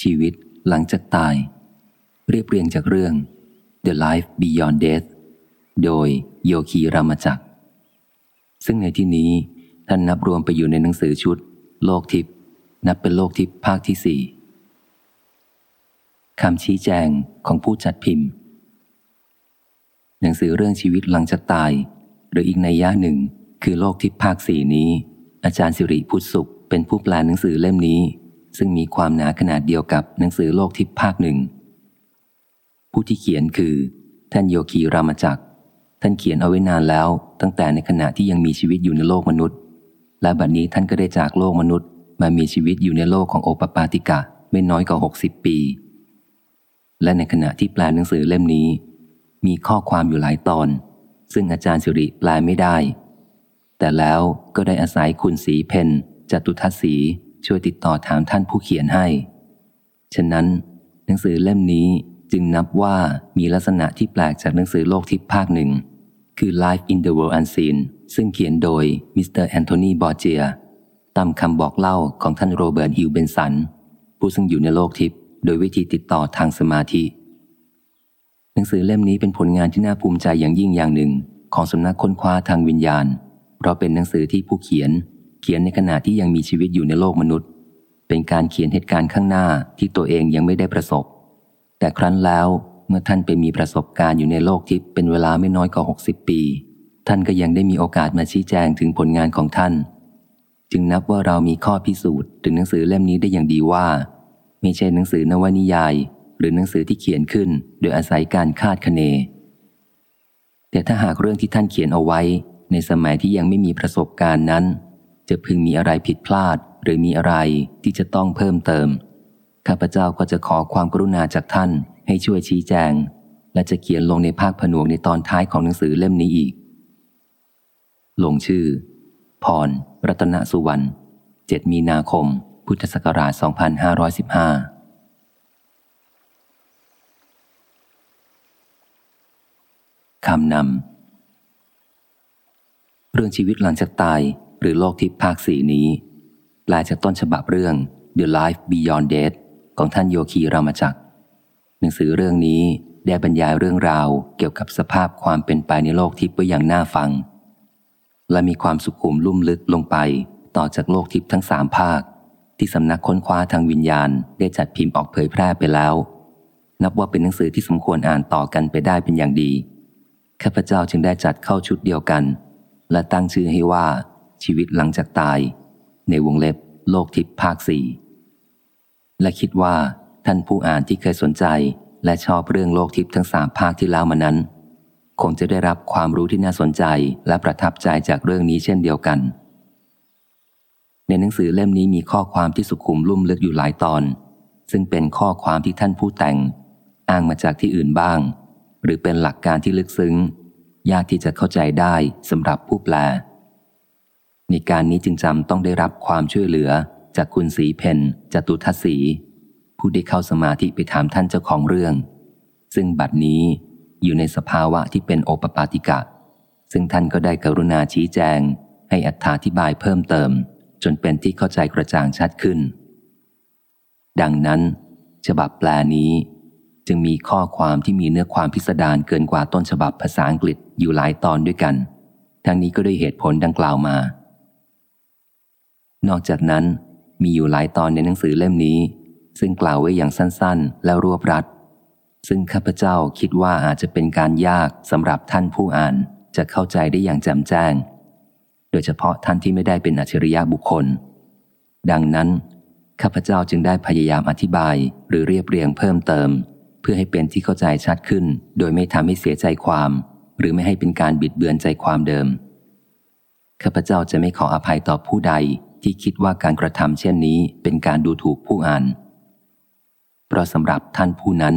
ชีวิตหลังจากตาย เรียบเรียงจากเรื่อง The Life Beyond Death โดยโยคีรามจักรซึ่งในที่นี้ท่านนับรวมไปอยู่ในหนังสือชุด โลกทิพย์นับเป็นโลกทิพย์ภาคที่สี่คำชี้แจงของผู้จัดพิมพ์ หนังสือเรื่องชีวิตหลังจากตาย หรืออีกในย่าหนึ่งคือโลกทิพย์ภาคสี่นี้ อาจารย์สิริพุทธสุขเป็นผู้แปลหนังสือเล่มนี้ ซึ่งมีความหนาขนาดเดียวกับหนังสือโลกทิพย์ภาคหนึ่ง ผู้ที่เขียนคือ ท่านโยคีรามจักร ท่านเขียนเอาไว้นานแล้ว ตั้งแต่ในขณะที่ยังมีชีวิตอยู่ในโลกมนุษย์ และบัดนี้ท่านก็ได้จากโลกมนุษย์ มามีชีวิตอยู่ในโลกของโอปปาติกะไม่น้อยกว่าหกสิบปี และในขณะที่แปลหนังสือเล่มนี้ มีข้อความอยู่หลายตอน ซึ่งอาจารย์สิริแปลไม่ได้ แต่แล้วก็ได้อาศัยคุณสีเพนจตุทัศสี ช่วยติดต่อถามท่านผู้เขียนให้ ฉะนั้น หนังสือเล่มนี้จึงนับว่ามีลักษณะที่แปลกจากหนังสือโลกทิพย์ภาคหนึ่ง คือ Life in the World Unseen ซึ่งเขียนโดยมิสเตอร์แอนโทนีบอร์เจียตามคำบอกเล่าของท่านโรเบิร์ตฮิวเบนสัน ผู้ซึ่งอยู่ในโลกทิพย์โดยวิธีติดต่อทางสมาธิ หนังสือเล่มนี้เป็นผลงานที่น่าภูมิใจอย่างยิ่งอย่างหนึ่ง ของสำนักค้นคว้าทางวิญญาณ เพราะเป็นหนังสือที่ผู้เขียน เขียนในขณะที่ยังมีชีวิตอยู่ในโลกมนุษย์ เป็นการเขียนเหตุการณ์ข้างหน้าที่ตัวเองยังไม่ได้ประสบ แต่ครั้นแล้วเมื่อท่านไปมีประสบการณ์อยู่ในโลกทิพย์เป็นเวลาไม่น้อยกว่า 60 ปี ท่านก็ยังได้มีโอกาสมาชี้แจงถึงผลงานของท่าน จึงนับว่าเรามีข้อพิสูจน์ถึงหนังสือเล่มนี้ได้อย่างดีว่า ไม่ใช่หนังสือนวนิยาย หรือหนังสือที่เขียนขึ้น โดยอาศัยการคาดคะเน แต่ถ้าหากเรื่องที่ท่านเขียนเอาไว้ ในสมัยที่ยังไม่มีประสบการณ์นั้น จะพึงมีอะไรผิดพลาดหรือมีอะไรที่จะต้องเพิ่มเติม ข้าพเจ้าก็จะขอความกรุณาจากท่านให้ช่วยชี้แจง และจะเขียนลงในภาคผนวกในตอนท้ายของหนังสือเล่มนี้อีก ลงชื่อ พร รัตนสุวรรณ 7 มีนาคม พุทธศักราช 2515คำนำ เรื่องชีวิตหลังจากตาย หรือโลกทิพย์ภาคสีนี้แปลจากต้นฉบับเรื่อง The Life Beyond Death ของท่านโยคีรามจักรหนังสือเรื่องนี้ได้บรรยายเรื่องราวเกี่ยวกับสภาพความเป็นไปในโลกทิพย์ไว้อย่างน่าฟัง และมีความสุขุมลุ่มลึกลงไปต่อจากโลกทิพย์ทั้งสามภาค ที่สำนักค้นคว้าทางวิญญาณได้จัดพิมพ์ออกเผยแพร่ไปแล้ว นับว่าเป็นหนังสือที่สมควรอ่านต่อกันไปได้เป็นอย่างดีข้าพเจ้าจึงได้จัดเข้าชุดเดียวกัน และตั้งชื่อให้ว่า ชีวิตหลังจากตาย ในวงเล็บ โลกทิพย์ภาคสี่และคิดว่าท่านผู้อ่านที่เคยสนใจและชอบเรื่องโลกทิพย์ทั้งสามภาคที่เล่ามานั้น คงจะได้รับความรู้ที่น่าสนใจและประทับใจจากเรื่องนี้เช่นเดียวกัน ในหนังสือเล่มนี้มีข้อความที่สุขุมลุ่มลึกอยู่หลายตอน ซึ่งเป็นข้อความที่ท่านผู้แต่ง อ้างมาจากที่อื่นบ้าง หรือเป็นหลักการที่ลึกซึ้ง ยากที่จะเข้าใจได้สำหรับผู้แปล ในการนี้จึงจำต้องได้รับความช่วยเหลือ จากคุณสีเพนจตุทัศสีผู้ได้เข้าสมาธิไปถามท่านเจ้าของเรื่อง ซึ่งบัดนี้อยู่ในสภาวะที่เป็นโอปปาติกะ ซึ่งท่านก็ได้กรุณาชี้แจง ให้อธิบายเพิ่มเติม จนเป็นที่เข้าใจกระจ่างชัดขึ้น ดังนั้น ฉบับแปลนี้จึงมีข้อความที่มีเนื้อความพิสดารเกินกว่าต้นฉบับภาษาอังกฤษอยู่หลายตอนด้วยกัน ทั้งนี้ก็ด้วยเหตุผลดังกล่าวมา นอกจากนั้นมีอยู่หลายตอนในหนังสือเล่มนี้ ซึ่งกล่าวไว้อย่างสั้นๆ แล้วรวบรัด ซึ่งข้าพเจ้าคิดว่าอาจจะเป็นการยากสำหรับท่านผู้อ่านจะเข้าใจได้อย่างแจ่มแจ้ง โดยเฉพาะท่านที่ไม่ได้เป็นอัจฉริยะบุคคล ดังนั้นข้าพเจ้าจึงได้พยายามอธิบายหรือเรียบเรียงเพิ่มเติม เพื่อให้เป็นที่เข้าใจชัดขึ้น โดยไม่ทำให้เสียใจความ หรือไม่ให้เป็นการบิดเบือนใจความเดิมข้าพเจ้าจะไม่ขออภัยต่อผู้ใด ที่คิดว่าการกระทำเช่นนี้เป็นการดูถูกผู้อ่าน เพราะสำหรับท่านผู้นั้น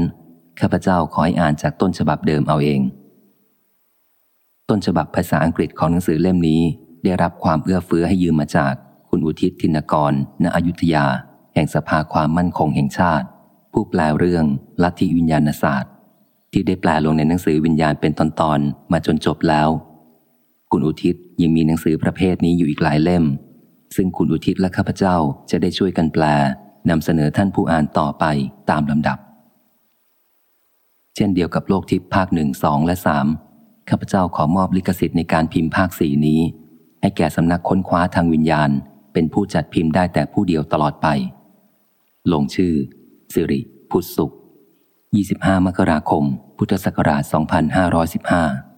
ข้าพเจ้าขอให้อ่านจากต้นฉบับเดิมเอาเอง ต้นฉบับภาษาอังกฤษของหนังสือเล่มนี้ ได้รับความเอื้อเฟื้อให้ยืมมาจากคุณอุทิศทินกร ณอยุธยา แห่งสภาความมั่นคงแห่งชาติ ผู้แปลเรื่องลัทธิวิญญาณศาสตร์ ที่ได้แปลลงในหนังสือวิญญาณเป็นตอนๆมาจนจบแล้ว คุณอุทิศยังมีหนังสือประเภทนี้อยู่อีกหลายเล่ม ซึ่งคุณอุทิศและข้าพเจ้าจะได้ช่วยกันแปลนำเสนอท่านผู้อ่านต่อไปตามลำดับ เช่นเดียวกับโลกทิพย์ภาคหนึ่งสองและสามข้าพเจ้าขอมอบลิขสิทธิ์ในการพิมพ์ภาคสี่นี้ ให้แก่สำนักค้นคว้าทางวิญญาณ เป็นผู้จัดพิมพ์ได้แต่ผู้เดียวตลอดไป ลงชื่อ สิริ พุทธสุข 25 มกราคม พุทธศักราช 2515